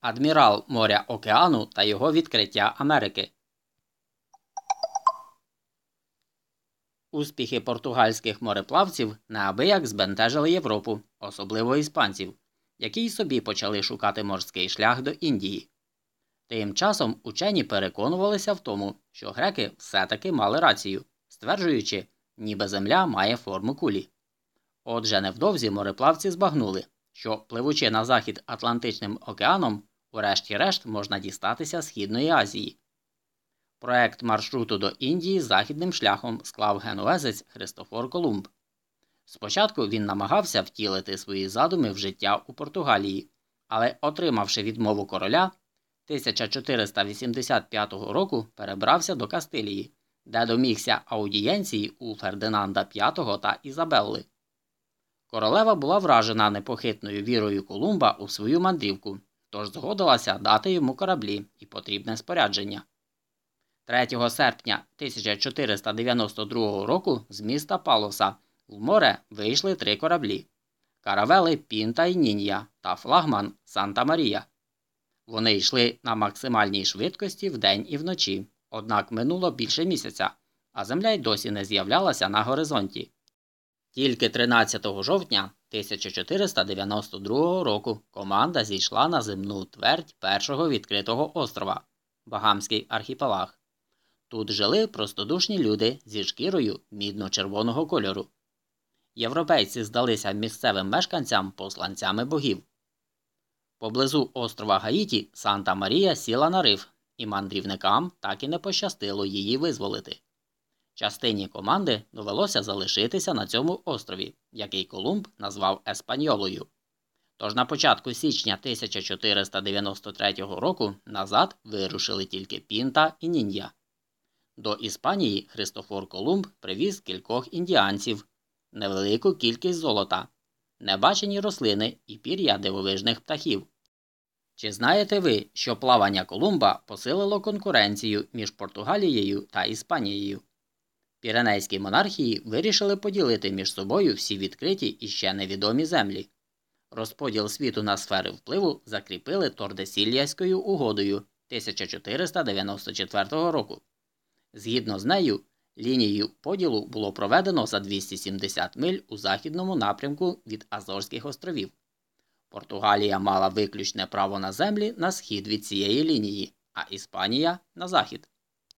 Адмірал моря океану та його відкриття Америки. Успіхи португальських мореплавців неабияк збентежили Європу, особливо іспанців, які й собі почали шукати морський шлях до Індії. Тим часом учені переконувалися в тому, що греки все-таки мали рацію, стверджуючи, ніби земля має форму кулі. Отже, невдовзі мореплавці збагнули, що, пливучи на захід Атлантичним океаном, урешті-решт можна дістатися Східної Азії. Проект маршруту до Індії західним шляхом склав генуезець Христофор Колумб. Спочатку він намагався втілити свої задуми в життя у Португалії, але, отримавши відмову короля, 1485 року перебрався до Кастилії, де домігся аудієнції у Фердинанда V та Ізабелли. Королева була вражена непохитною вірою Колумба у свою мандрівку, тож згодилася дати йому кораблі і потрібне спорядження. 3 серпня 1492 року з міста Палоса в море вийшли три кораблі каравели Пінта і Нінья та флагман Санта Марія. Вони йшли на максимальній швидкості вдень і вночі, однак минуло більше місяця, а земля й досі не з'являлася на горизонті. Тільки 13 жовтня 1492 року команда зійшла на земну твердь першого відкритого острова Багамський архіпелаг. Тут жили простодушні люди зі шкірою мідно-червоного кольору. Європейці здалися місцевим мешканцям посланцями богів. Поблизу острова Гаїті Санта Марія сіла на риф, і мандрівникам так і не пощастило її визволити. Частині команди довелося залишитися на цьому острові, який Колумб назвав Еспаньолою. Тож на початку січня 1493 року назад вирушили тільки Пінта і Ніндя. До Іспанії Христофор Колумб привіз кількох індіанців, невелику кількість золота, небачені рослини і пір'я дивовижних птахів. Чи знаєте ви, що плавання Колумба посилило конкуренцію між Португалією та Іспанією? Піренейські монархії вирішили поділити між собою всі відкриті і ще невідомі землі. Розподіл світу на сфери впливу закріпили Тордесільяською угодою 1494 року. Згідно з нею, лінію поділу було проведено за 270 миль у західному напрямку від Азорських островів. Португалія мала виключне право на землі на схід від цієї лінії, а Іспанія на захід.